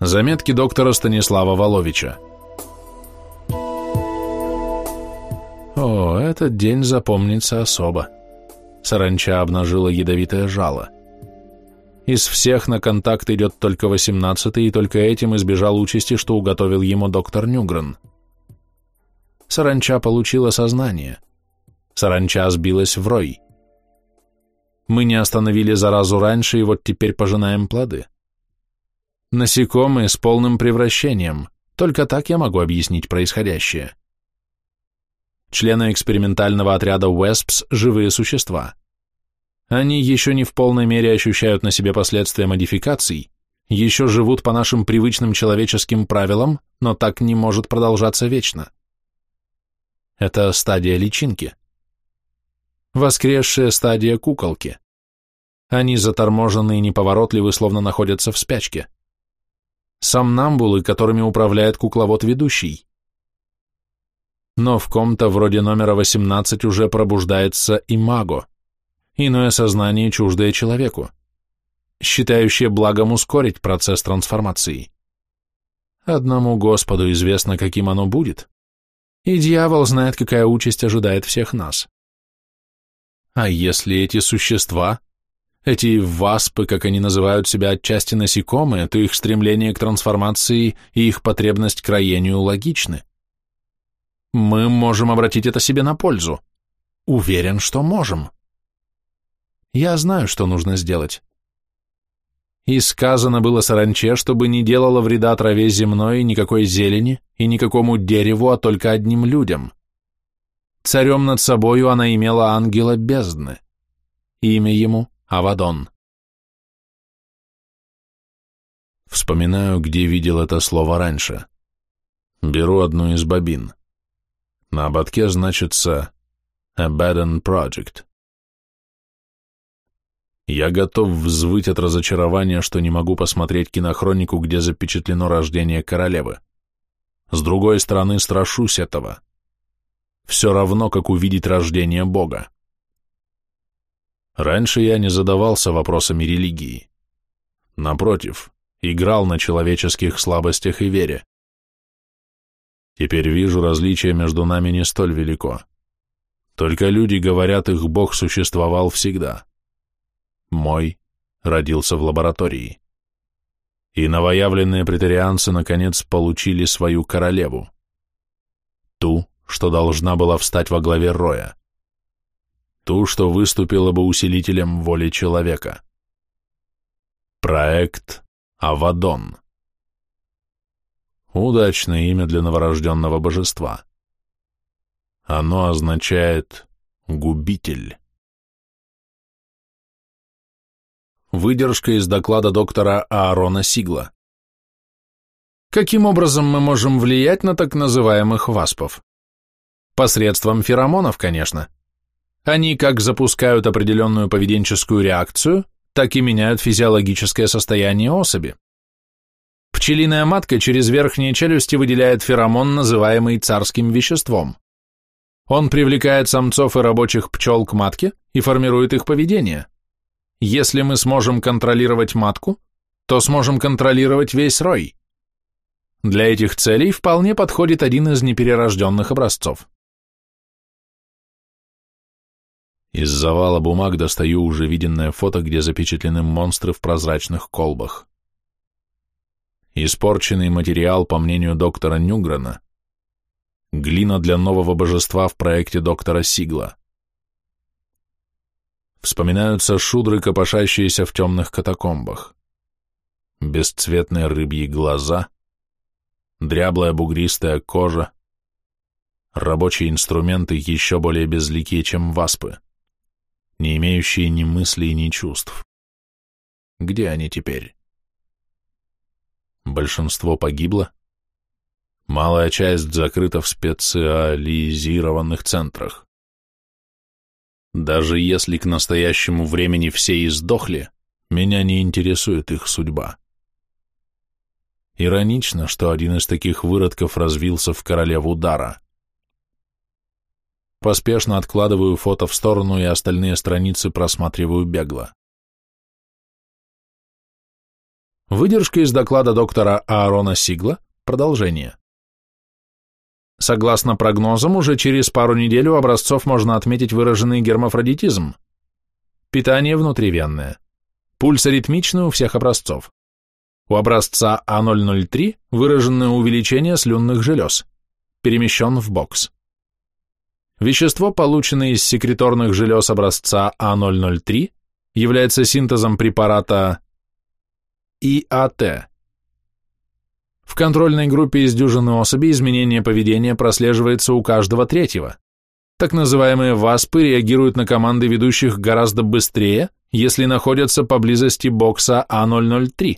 Заметки доктора Станислава Воловича. О, этот день запомнится особо. Саранча обнажила ядовитое жало. Из всех на контакт идет только восемнадцатый, и только этим избежал участи, что уготовил ему доктор Нюгрен. Саранча получила сознание. Саранча сбилась в рой. Мы не остановили заразу раньше, и вот теперь пожинаем плоды. Насекомые с полным превращением. Только так я могу объяснить происходящее. Члены экспериментального отряда WESPS – живые существа. Они еще не в полной мере ощущают на себе последствия модификаций, еще живут по нашим привычным человеческим правилам, но так не может продолжаться вечно. Это стадия личинки. Воскресшая стадия куколки. Они заторможены и неповоротливы, словно находятся в спячке сомнамбулы, которыми управляет кукловод-ведущий. Но в ком-то вроде номера 18 уже пробуждается имаго, иное сознание, чуждое человеку, считающее благом ускорить процесс трансформации. Одному Господу известно, каким оно будет, и дьявол знает, какая участь ожидает всех нас. А если эти существа эти васпы, как они называют себя отчасти насекомые, то их стремление к трансформации и их потребность к роению логичны. Мы можем обратить это себе на пользу. Уверен, что можем. Я знаю, что нужно сделать. И сказано было саранче, чтобы не делала вреда траве земной, никакой зелени и никакому дереву, а только одним людям. Царем над собою она имела ангела бездны. Имя ему Авадон. Вспоминаю, где видел это слово раньше. Беру одну из бобин. На ободке значится Abaddon Project. Я готов взвыть от разочарования, что не могу посмотреть кинохронику, где запечатлено рождение королевы. С другой стороны, страшусь этого. Все равно, как увидеть рождение Бога. Раньше я не задавался вопросами религии. Напротив, играл на человеческих слабостях и вере. Теперь вижу, различие между нами не столь велико. Только люди говорят, их Бог существовал всегда. Мой родился в лаборатории. И новоявленные претарианцы наконец получили свою королеву. Ту, что должна была встать во главе роя ту, что выступила бы усилителем воли человека. Проект Авадон. Удачное имя для новорожденного божества. Оно означает «губитель». Выдержка из доклада доктора Аарона Сигла. Каким образом мы можем влиять на так называемых васпов? Посредством феромонов, конечно. Они как запускают определенную поведенческую реакцию, так и меняют физиологическое состояние особи. Пчелиная матка через верхние челюсти выделяет феромон, называемый царским веществом. Он привлекает самцов и рабочих пчел к матке и формирует их поведение. Если мы сможем контролировать матку, то сможем контролировать весь рой. Для этих целей вполне подходит один из неперерожденных образцов. Из завала бумаг достаю уже виденное фото, где запечатлены монстры в прозрачных колбах. Испорченный материал, по мнению доктора Нюгрена, глина для нового божества в проекте доктора Сигла. Вспоминаются шудры, копошащиеся в темных катакомбах. Бесцветные рыбьи глаза, дряблая бугристая кожа, рабочие инструменты еще более безликие, чем васпы не имеющие ни мыслей, ни чувств. Где они теперь? Большинство погибло, малая часть закрыта в специализированных центрах. Даже если к настоящему времени все издохли, меня не интересует их судьба. Иронично, что один из таких выродков развился в королеву Дара. Поспешно откладываю фото в сторону и остальные страницы просматриваю бегло. Выдержка из доклада доктора Аарона Сигла, продолжение. Согласно прогнозам, уже через пару недель у образцов можно отметить выраженный гермафродитизм. Питание внутривенное. Пульс аритмичный у всех образцов. У образца А003 выраженное увеличение слюнных желез. Перемещен в бокс. Вещество, полученное из секреторных желез образца А003, является синтезом препарата ИАТ. В контрольной группе из дюжины особей изменение поведения прослеживается у каждого третьего. Так называемые ВАСПы реагируют на команды ведущих гораздо быстрее, если находятся поблизости бокса А003.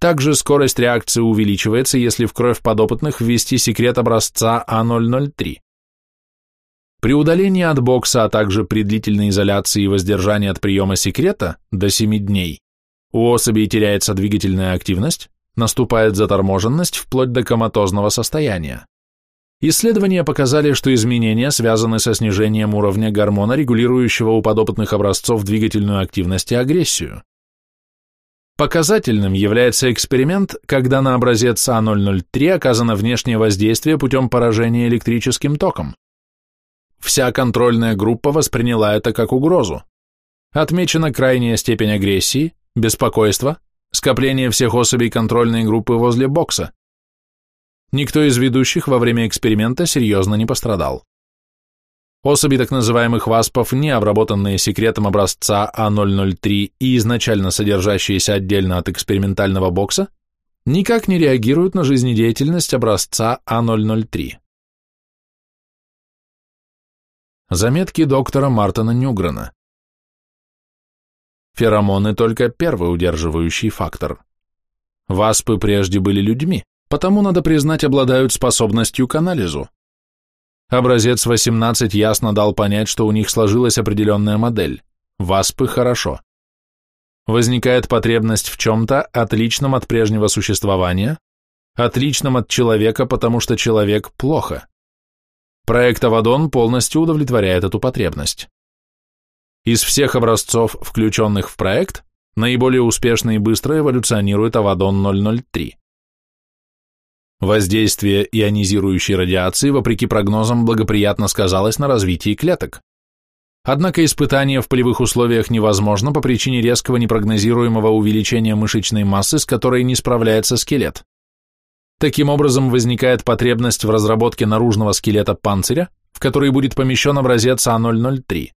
Также скорость реакции увеличивается, если в кровь подопытных ввести секрет образца А003. При удалении от бокса, а также при длительной изоляции и воздержании от приема секрета до 7 дней, у особей теряется двигательная активность, наступает заторможенность вплоть до коматозного состояния. Исследования показали, что изменения связаны со снижением уровня гормона, регулирующего у подопытных образцов двигательную активность и агрессию. Показательным является эксперимент, когда на образец А003 оказано внешнее воздействие путем поражения электрическим током. Вся контрольная группа восприняла это как угрозу. Отмечена крайняя степень агрессии, беспокойства, скопление всех особей контрольной группы возле бокса. Никто из ведущих во время эксперимента серьезно не пострадал. Особи так называемых васпов, не обработанные секретом образца А003 и изначально содержащиеся отдельно от экспериментального бокса, никак не реагируют на жизнедеятельность образца А003. Заметки доктора Мартона Нюгрена. Феромоны только первый удерживающий фактор. Васпы прежде были людьми, потому, надо признать, обладают способностью к анализу. Образец 18 ясно дал понять, что у них сложилась определенная модель. Васпы хорошо. Возникает потребность в чем-то, отличном от прежнего существования, отличном от человека, потому что человек плохо. Проект Авадон полностью удовлетворяет эту потребность. Из всех образцов, включенных в проект, наиболее успешно и быстро эволюционирует Авадон 003. Воздействие ионизирующей радиации, вопреки прогнозам, благоприятно сказалось на развитии клеток. Однако испытание в полевых условиях невозможно по причине резкого непрогнозируемого увеличения мышечной массы, с которой не справляется скелет. Таким образом, возникает потребность в разработке наружного скелета панциря, в который будет помещен образец А003.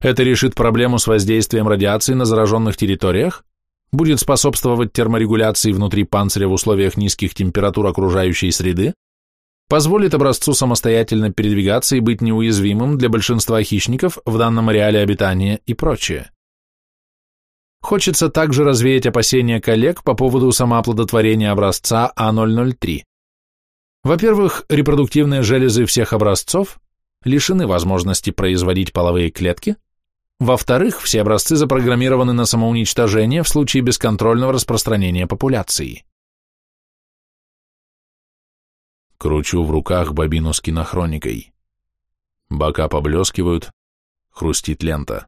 Это решит проблему с воздействием радиации на зараженных территориях, будет способствовать терморегуляции внутри панциря в условиях низких температур окружающей среды, позволит образцу самостоятельно передвигаться и быть неуязвимым для большинства хищников в данном ареале обитания и прочее. Хочется также развеять опасения коллег по поводу самооплодотворения образца А003. Во-первых, репродуктивные железы всех образцов лишены возможности производить половые клетки. Во-вторых, все образцы запрограммированы на самоуничтожение в случае бесконтрольного распространения популяции. Кручу в руках бобину с кинохроникой. Бока поблескивают, хрустит лента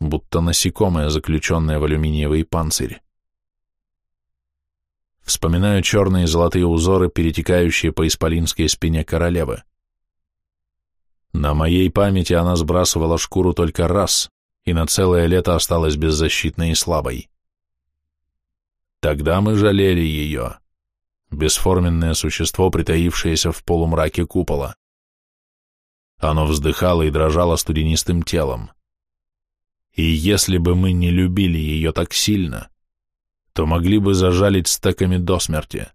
будто насекомое, заключенное в алюминиевый панцирь. Вспоминаю черные и золотые узоры, перетекающие по исполинской спине королевы. На моей памяти она сбрасывала шкуру только раз, и на целое лето осталась беззащитной и слабой. Тогда мы жалели ее, бесформенное существо, притаившееся в полумраке купола. Оно вздыхало и дрожало студенистым телом. И если бы мы не любили ее так сильно, то могли бы зажалить стеками до смерти.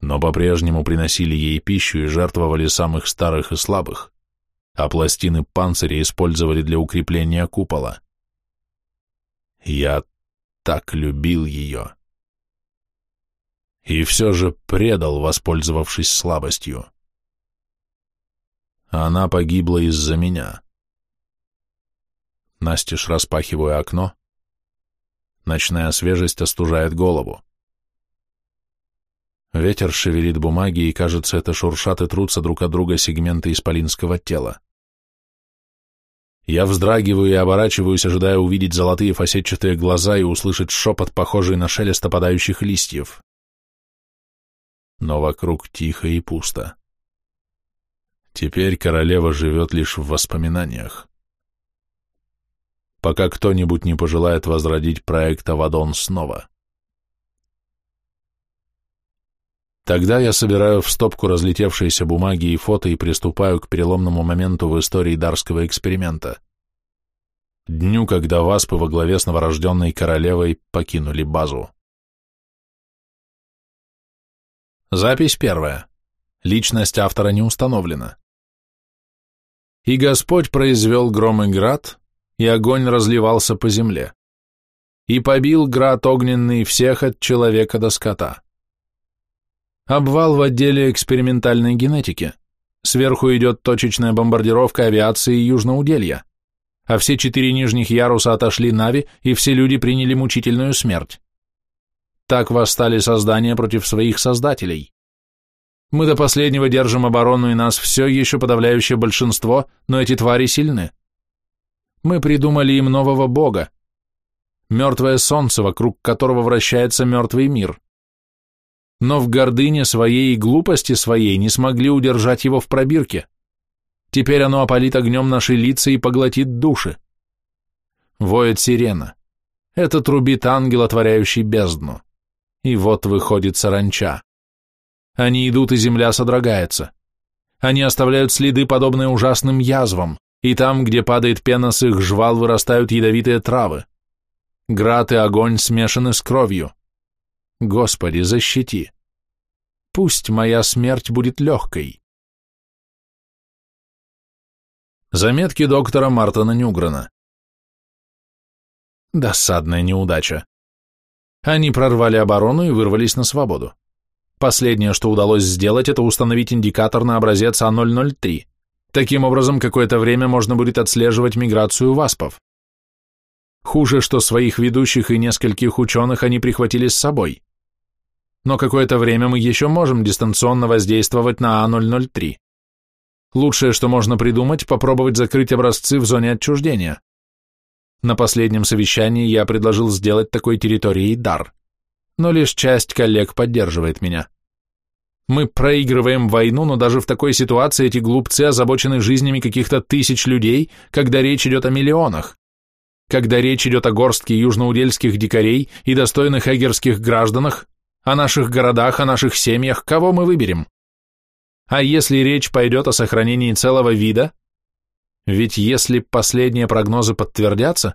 Но по-прежнему приносили ей пищу и жертвовали самых старых и слабых, а пластины панциря использовали для укрепления купола. Я так любил ее. И все же предал, воспользовавшись слабостью. Она погибла из-за меня. Настежь распахиваю окно. Ночная свежесть остужает голову. Ветер шевелит бумаги, и, кажется, это шуршат и трутся друг от друга сегменты исполинского тела. Я вздрагиваю и оборачиваюсь, ожидая увидеть золотые фасетчатые глаза и услышать шепот, похожий на шелест опадающих листьев. Но вокруг тихо и пусто. Теперь королева живет лишь в воспоминаниях. Пока кто-нибудь не пожелает возродить проект Авадон снова. Тогда я собираю в стопку разлетевшиеся бумаги и фото и приступаю к переломному моменту в истории дарского эксперимента. Дню, когда васпы во главе с новорожденной королевой покинули базу. Запись первая. Личность автора не установлена. И Господь произвел гром и град, и огонь разливался по земле. И побил град огненный всех от человека до скота Обвал в отделе экспериментальной генетики. Сверху идет точечная бомбардировка авиации Южноуделья. А все четыре нижних яруса отошли Нави, и все люди приняли мучительную смерть. Так восстали создания против своих создателей. Мы до последнего держим оборону, и нас все еще подавляющее большинство, но эти твари сильны. Мы придумали им нового бога. Мертвое солнце, вокруг которого вращается мертвый мир но в гордыне своей и глупости своей не смогли удержать его в пробирке. Теперь оно опалит огнем наши лица и поглотит души. Воет сирена. Это трубит ангел, отворяющий бездну. И вот выходит саранча. Они идут, и земля содрогается. Они оставляют следы, подобные ужасным язвам, и там, где падает пена с их жвал, вырастают ядовитые травы. Град и огонь смешаны с кровью. Господи, защити. Пусть моя смерть будет легкой. Заметки доктора Мартона Нюгрена. Досадная неудача. Они прорвали оборону и вырвались на свободу. Последнее, что удалось сделать, это установить индикатор на образец А003. Таким образом, какое-то время можно будет отслеживать миграцию васпов. Хуже, что своих ведущих и нескольких ученых они прихватили с собой но какое-то время мы еще можем дистанционно воздействовать на А003. Лучшее, что можно придумать, попробовать закрыть образцы в зоне отчуждения. На последнем совещании я предложил сделать такой территорией дар, но лишь часть коллег поддерживает меня. Мы проигрываем войну, но даже в такой ситуации эти глупцы озабочены жизнями каких-то тысяч людей, когда речь идет о миллионах. Когда речь идет о горстке южноудельских дикарей и достойных эгерских гражданах, о наших городах, о наших семьях, кого мы выберем? А если речь пойдет о сохранении целого вида? Ведь если последние прогнозы подтвердятся,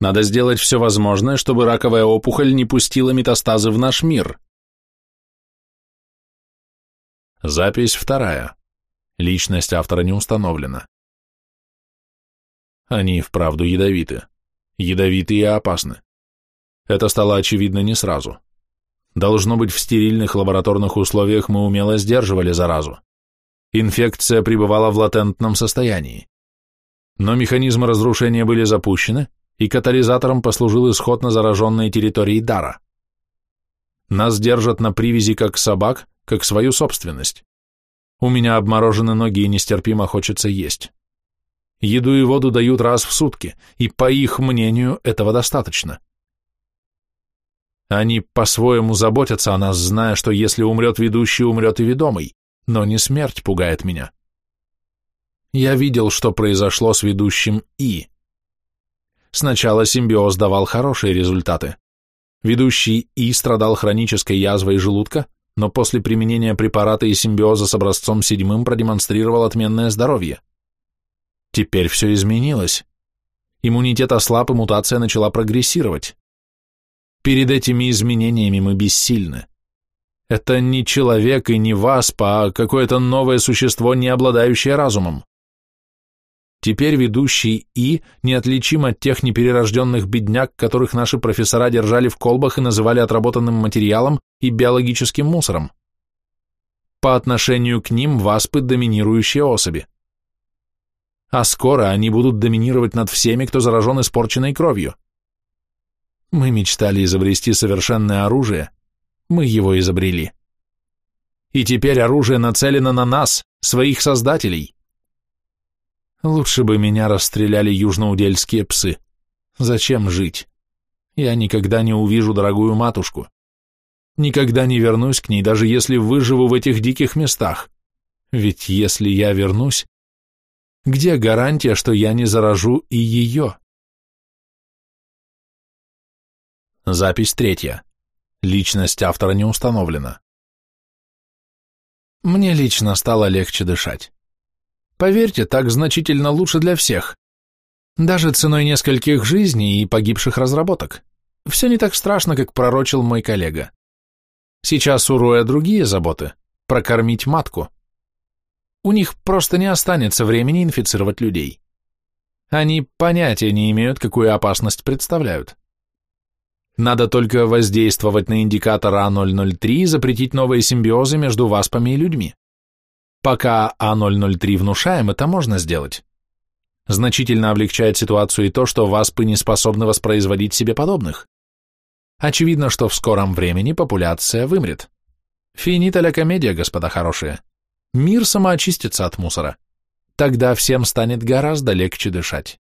надо сделать все возможное, чтобы раковая опухоль не пустила метастазы в наш мир. Запись вторая. Личность автора не установлена. Они вправду ядовиты. Ядовиты и опасны. Это стало очевидно не сразу. Должно быть, в стерильных лабораторных условиях мы умело сдерживали заразу. Инфекция пребывала в латентном состоянии. Но механизмы разрушения были запущены, и катализатором послужил исход на зараженной территории Дара. Нас держат на привязи как собак, как свою собственность. У меня обморожены ноги и нестерпимо хочется есть. Еду и воду дают раз в сутки, и, по их мнению, этого достаточно. Они по-своему заботятся о нас, зная, что если умрет ведущий, умрет и ведомый, но не смерть пугает меня. Я видел, что произошло с ведущим И. Сначала симбиоз давал хорошие результаты. Ведущий И страдал хронической язвой желудка, но после применения препарата и симбиоза с образцом седьмым продемонстрировал отменное здоровье. Теперь все изменилось. Иммунитет ослаб, и мутация начала прогрессировать. Перед этими изменениями мы бессильны. Это не человек и не васпа, а какое-то новое существо, не обладающее разумом. Теперь ведущий И неотличим от тех неперерожденных бедняк, которых наши профессора держали в колбах и называли отработанным материалом и биологическим мусором. По отношению к ним васпы – доминирующие особи. А скоро они будут доминировать над всеми, кто заражен испорченной кровью. Мы мечтали изобрести совершенное оружие, мы его изобрели. И теперь оружие нацелено на нас, своих создателей. Лучше бы меня расстреляли южноудельские псы. Зачем жить? Я никогда не увижу дорогую матушку. Никогда не вернусь к ней, даже если выживу в этих диких местах. Ведь если я вернусь, где гарантия, что я не заражу и ее? Запись третья. Личность автора не установлена. Мне лично стало легче дышать. Поверьте, так значительно лучше для всех. Даже ценой нескольких жизней и погибших разработок. Все не так страшно, как пророчил мой коллега. Сейчас у Роя другие заботы. Прокормить матку. У них просто не останется времени инфицировать людей. Они понятия не имеют, какую опасность представляют. Надо только воздействовать на индикатор А003 и запретить новые симбиозы между васпами и людьми. Пока А003 внушаем, это можно сделать. Значительно облегчает ситуацию и то, что васпы не способны воспроизводить себе подобных. Очевидно, что в скором времени популяция вымрет. Финита комедия, господа хорошие. Мир самоочистится от мусора. Тогда всем станет гораздо легче дышать.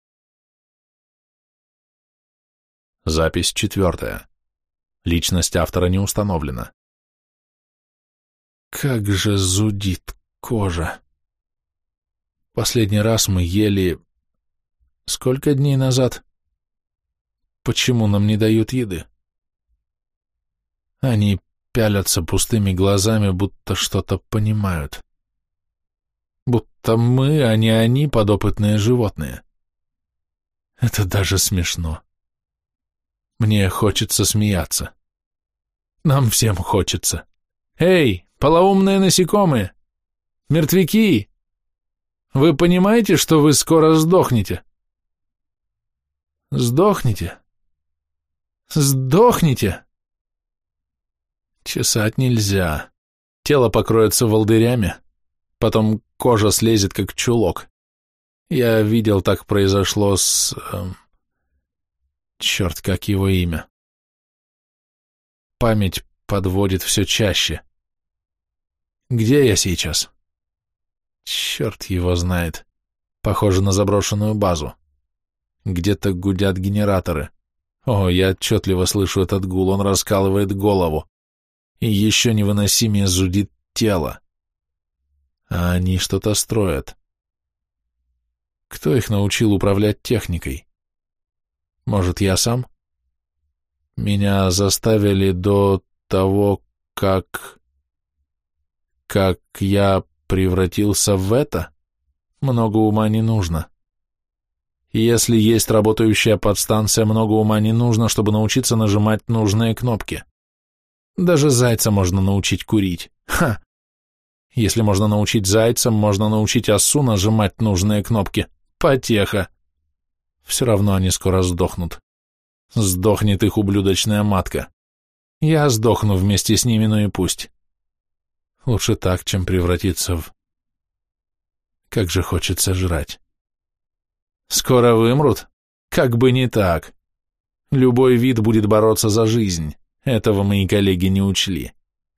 Запись четвертая. Личность автора не установлена. Как же зудит кожа. Последний раз мы ели... Сколько дней назад? Почему нам не дают еды? Они пялятся пустыми глазами, будто что-то понимают. Будто мы, а не они, подопытные животные. Это даже смешно. Мне хочется смеяться. Нам всем хочется. Эй, полоумные насекомые! Мертвяки! Вы понимаете, что вы скоро сдохнете? Сдохнете? Сдохните! Чесать нельзя. Тело покроется волдырями, потом кожа слезет, как чулок. Я видел, так произошло с... Эм, Черт, как его имя. Память подводит все чаще. Где я сейчас? Черт его знает. Похоже на заброшенную базу. Где-то гудят генераторы. О, я отчетливо слышу этот гул, он раскалывает голову. И еще невыносимее зудит тело. А они что-то строят. Кто их научил управлять техникой? Может, я сам? Меня заставили до того, как... Как я превратился в это? Много ума не нужно. Если есть работающая подстанция, много ума не нужно, чтобы научиться нажимать нужные кнопки. Даже зайца можно научить курить. Ха! Если можно научить зайца, можно научить осу нажимать нужные кнопки. Потеха. Все равно они скоро сдохнут. Сдохнет их ублюдочная матка. Я сдохну вместе с ними, ну и пусть. Лучше так, чем превратиться в... Как же хочется жрать. Скоро вымрут? Как бы не так. Любой вид будет бороться за жизнь. Этого мои коллеги не учли.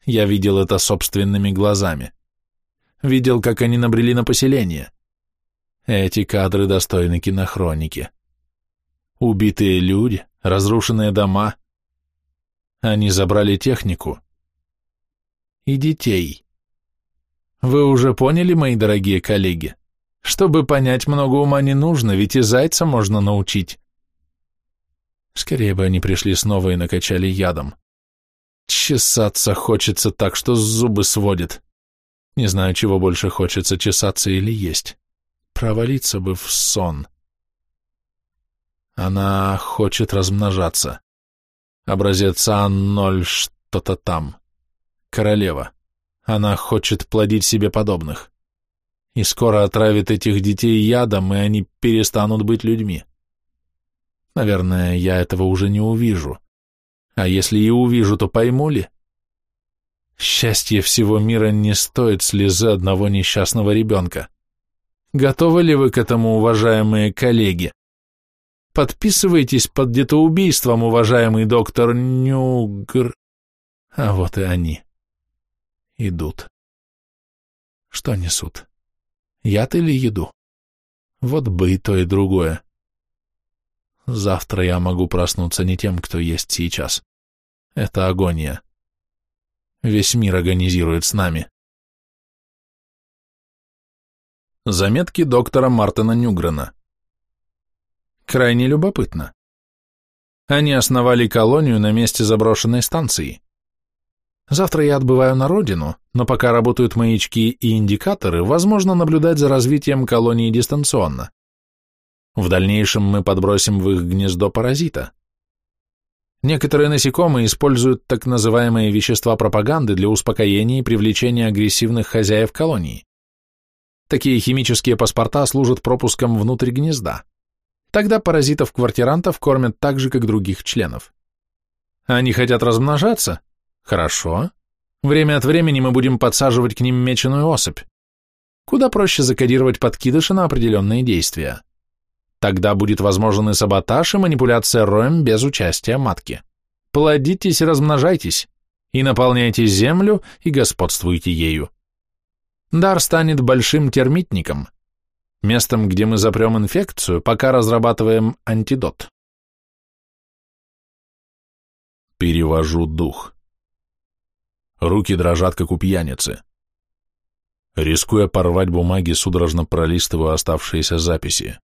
Я видел это собственными глазами. Видел, как они набрели на поселение. Эти кадры достойны кинохроники. Убитые люди, разрушенные дома. Они забрали технику. И детей. Вы уже поняли, мои дорогие коллеги? Чтобы понять, много ума не нужно, ведь и зайца можно научить. Скорее бы они пришли снова и накачали ядом. Чесаться хочется так, что зубы сводит. Не знаю, чего больше хочется, чесаться или есть. Провалиться бы в сон. — она хочет размножаться. Образец А0 что-то там. Королева. Она хочет плодить себе подобных. И скоро отравит этих детей ядом, и они перестанут быть людьми. Наверное, я этого уже не увижу. А если и увижу, то пойму ли? Счастье всего мира не стоит слезы одного несчастного ребенка. Готовы ли вы к этому, уважаемые коллеги? Подписывайтесь под детоубийством, уважаемый доктор Нюгр. А вот и они. Идут. Что несут? Яд или еду? Вот бы и то, и другое. Завтра я могу проснуться не тем, кто есть сейчас. Это агония. Весь мир агонизирует с нами. Заметки доктора Мартина Нюгрена. Крайне любопытно. Они основали колонию на месте заброшенной станции. Завтра я отбываю на родину, но пока работают маячки и индикаторы, возможно наблюдать за развитием колонии дистанционно. В дальнейшем мы подбросим в их гнездо паразита. Некоторые насекомые используют так называемые вещества пропаганды для успокоения и привлечения агрессивных хозяев колонии. Такие химические паспорта служат пропуском внутрь гнезда. Тогда паразитов-квартирантов кормят так же, как других членов. Они хотят размножаться, Хорошо. Время от времени мы будем подсаживать к ним меченую особь. Куда проще закодировать подкидыши на определенные действия. Тогда будет возможен и саботаж, и манипуляция роем без участия матки. Плодитесь и размножайтесь, и наполняйте землю, и господствуйте ею. Дар станет большим термитником, местом, где мы запрем инфекцию, пока разрабатываем антидот. Перевожу дух. Руки дрожат, как у пьяницы. Рискуя порвать бумаги, судорожно пролистываю оставшиеся записи.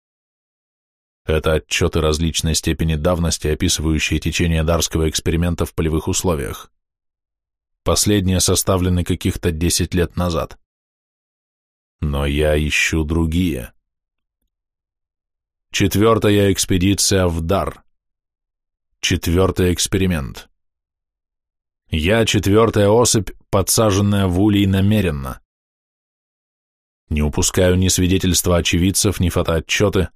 Это отчеты различной степени давности, описывающие течение дарского эксперимента в полевых условиях. Последние составлены каких-то десять лет назад. Но я ищу другие. Четвертая экспедиция в Дар. Четвертый эксперимент. Я четвертая особь, подсаженная в улей намеренно. Не упускаю ни свидетельства очевидцев, ни фотоотчеты.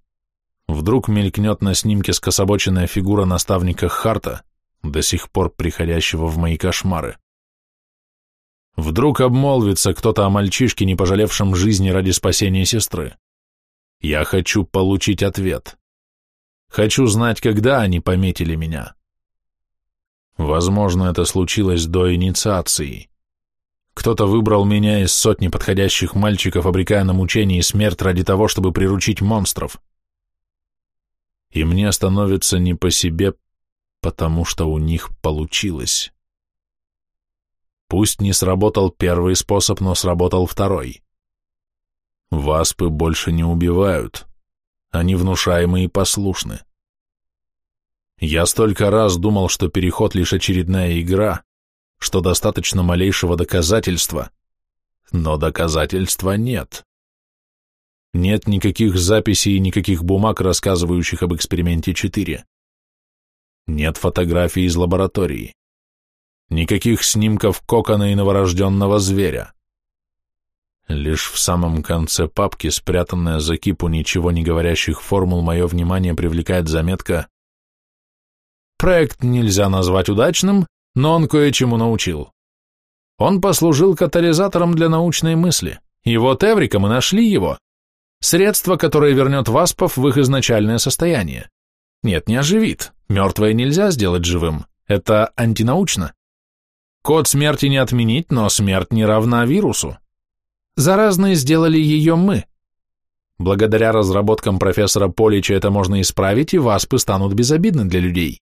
Вдруг мелькнет на снимке скособоченная фигура наставника Харта, до сих пор приходящего в мои кошмары. Вдруг обмолвится кто-то о мальчишке, не пожалевшем жизни ради спасения сестры. Я хочу получить ответ. Хочу знать, когда они пометили меня. Возможно, это случилось до инициации. Кто-то выбрал меня из сотни подходящих мальчиков, обрекая на мучение и смерть ради того, чтобы приручить монстров. И мне становится не по себе, потому что у них получилось. Пусть не сработал первый способ, но сработал второй. Васпы больше не убивают. Они внушаемы и послушны. Я столько раз думал, что переход лишь очередная игра, что достаточно малейшего доказательства, но доказательства нет. Нет никаких записей и никаких бумаг, рассказывающих об эксперименте 4. Нет фотографий из лаборатории. Никаких снимков кокона и новорожденного зверя. Лишь в самом конце папки, спрятанная за кипу ничего не говорящих формул, мое внимание привлекает заметка Проект нельзя назвать удачным, но он кое-чему научил. Он послужил катализатором для научной мысли, и вот Эврика мы нашли его. Средство, которое вернет васпов в их изначальное состояние. Нет, не оживит. Мертвое нельзя сделать живым. Это антинаучно. Код смерти не отменить, но смерть не равна вирусу. Заразные сделали ее мы. Благодаря разработкам профессора Полича это можно исправить, и васпы станут безобидны для людей.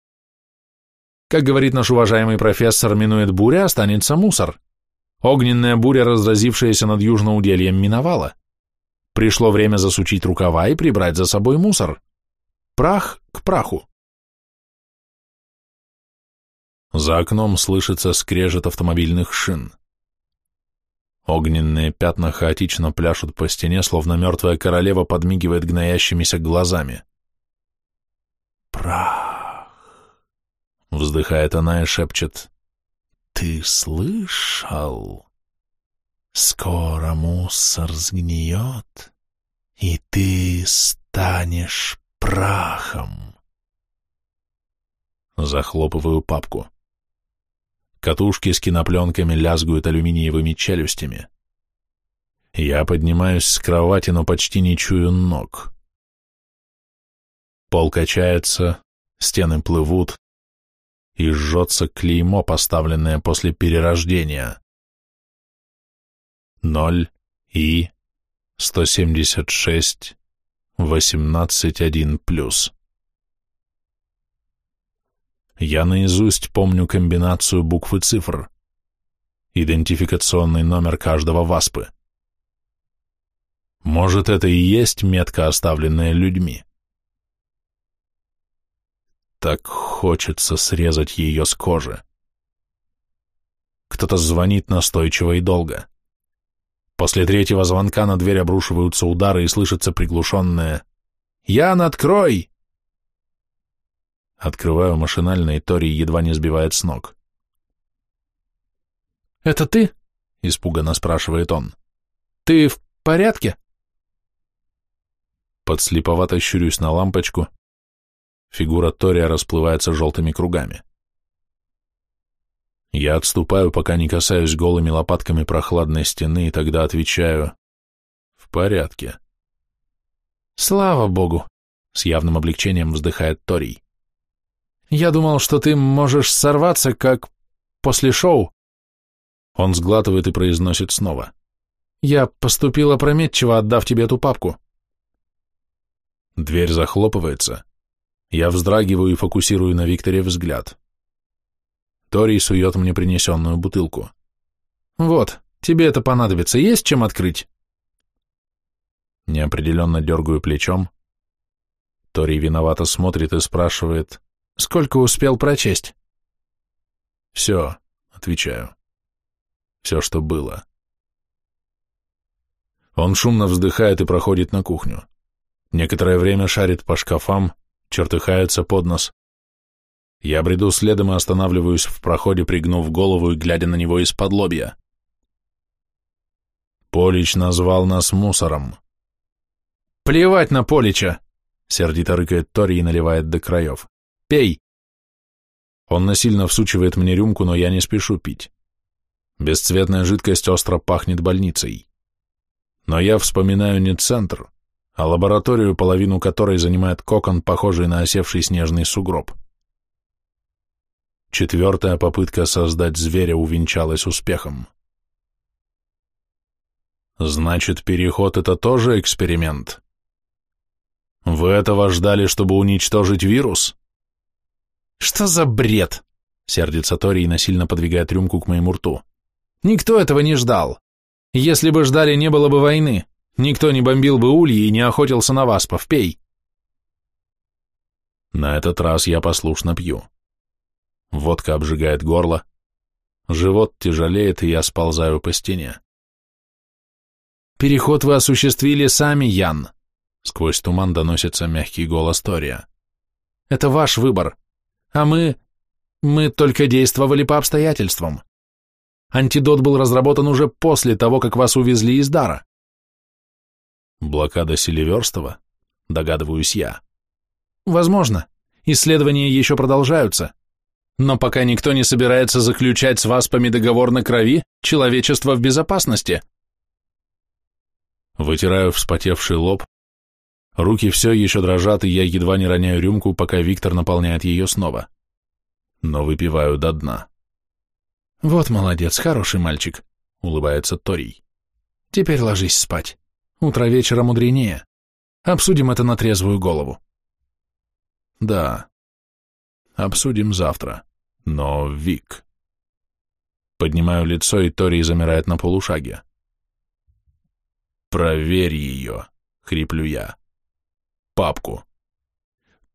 Как говорит наш уважаемый профессор, минует буря, останется мусор. Огненная буря, разразившаяся над южноудельем, миновала. Пришло время засучить рукава и прибрать за собой мусор. Прах к праху. За окном слышится скрежет автомобильных шин. Огненные пятна хаотично пляшут по стене, словно мертвая королева подмигивает гноящимися глазами. Прах. Вздыхает она и шепчет. Ты слышал? Скоро мусор сгниет, и ты станешь прахом. Захлопываю папку. Катушки с кинопленками лязгают алюминиевыми челюстями. Я поднимаюсь с кровати, но почти не чую ног. Пол качается, стены плывут, и жжется клеймо, поставленное после перерождения. Ноль и 176 18.1+. Я наизусть помню комбинацию букв и цифр, идентификационный номер каждого ВАСПы. Может, это и есть метка, оставленная людьми. Так хочется срезать ее с кожи. Кто-то звонит настойчиво и долго. После третьего звонка на дверь обрушиваются удары и слышится приглушенное «Ян, открой!» Открываю машинально, и Тори едва не сбивает с ног. «Это ты?» — испуганно спрашивает он. «Ты в порядке?» Подслеповато щурюсь на лампочку. Фигура Тория расплывается желтыми кругами. Я отступаю, пока не касаюсь голыми лопатками прохладной стены, и тогда отвечаю «В порядке». «Слава богу!» — с явным облегчением вздыхает Торий. «Я думал, что ты можешь сорваться, как после шоу». Он сглатывает и произносит снова. «Я поступил опрометчиво, отдав тебе эту папку». Дверь захлопывается. Я вздрагиваю и фокусирую на Викторе взгляд. Тори сует мне принесенную бутылку. «Вот, тебе это понадобится. Есть чем открыть?» Неопределенно дергаю плечом. Тори виновато смотрит и спрашивает, «Сколько успел прочесть?» «Все», — отвечаю. «Все, что было». Он шумно вздыхает и проходит на кухню. Некоторое время шарит по шкафам, чертыхается под нос. Я бреду следом и останавливаюсь в проходе, пригнув голову и глядя на него из-под лобья. Полич назвал нас мусором. «Плевать на Полича!» — сердито рыкает Тори и наливает до краев. «Пей!» Он насильно всучивает мне рюмку, но я не спешу пить. Бесцветная жидкость остро пахнет больницей. Но я вспоминаю не центр, а лабораторию, половину которой занимает кокон, похожий на осевший снежный сугроб. Четвертая попытка создать зверя увенчалась успехом. Значит, переход — это тоже эксперимент? Вы этого ждали, чтобы уничтожить вирус? Что за бред? Сердится Тори и насильно подвигает рюмку к моему рту. Никто этого не ждал. Если бы ждали, не было бы войны. Никто не бомбил бы ульи и не охотился на васпов. Пей. На этот раз я послушно пью. Водка обжигает горло, живот тяжелеет, и я сползаю по стене. «Переход вы осуществили сами, Ян!» Сквозь туман доносится мягкий голос Тория. «Это ваш выбор, а мы... мы только действовали по обстоятельствам. Антидот был разработан уже после того, как вас увезли из Дара». «Блокада Селиверстова?» Догадываюсь я. «Возможно. Исследования еще продолжаются. Но пока никто не собирается заключать с васпами договор на крови, человечество в безопасности. Вытираю вспотевший лоб. Руки все еще дрожат, и я едва не роняю рюмку, пока Виктор наполняет ее снова. Но выпиваю до дна. «Вот молодец, хороший мальчик», — улыбается Торий. «Теперь ложись спать. Утро вечера мудренее. Обсудим это на трезвую голову». «Да, Обсудим завтра. Но, Вик... Поднимаю лицо, и Тори замирает на полушаге. «Проверь ее», — хриплю я. «Папку.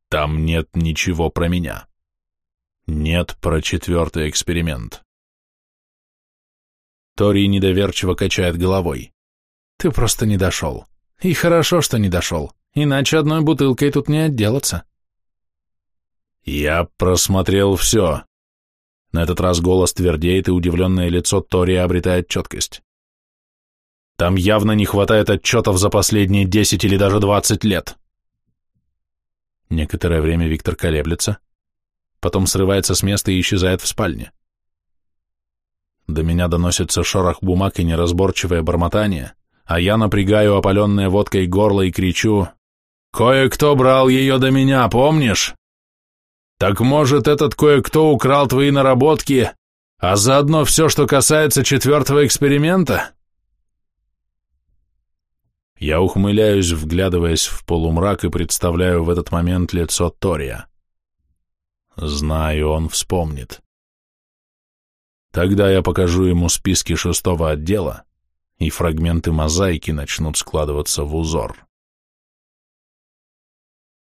Там нет ничего про меня. Нет про четвертый эксперимент». Тори недоверчиво качает головой. «Ты просто не дошел. И хорошо, что не дошел, иначе одной бутылкой тут не отделаться». «Я просмотрел все». На этот раз голос твердеет, и удивленное лицо Тори обретает четкость. Там явно не хватает отчетов за последние десять или даже двадцать лет. Некоторое время Виктор колеблется, потом срывается с места и исчезает в спальне. До меня доносится шорох бумаг и неразборчивое бормотание, а я напрягаю опаленное водкой горло и кричу «Кое-кто брал ее до меня, помнишь?» Так может, этот кое-кто украл твои наработки, а заодно все, что касается четвертого эксперимента? Я ухмыляюсь, вглядываясь в полумрак и представляю в этот момент лицо Тория. Знаю, он вспомнит. Тогда я покажу ему списки шестого отдела, и фрагменты мозаики начнут складываться в узор.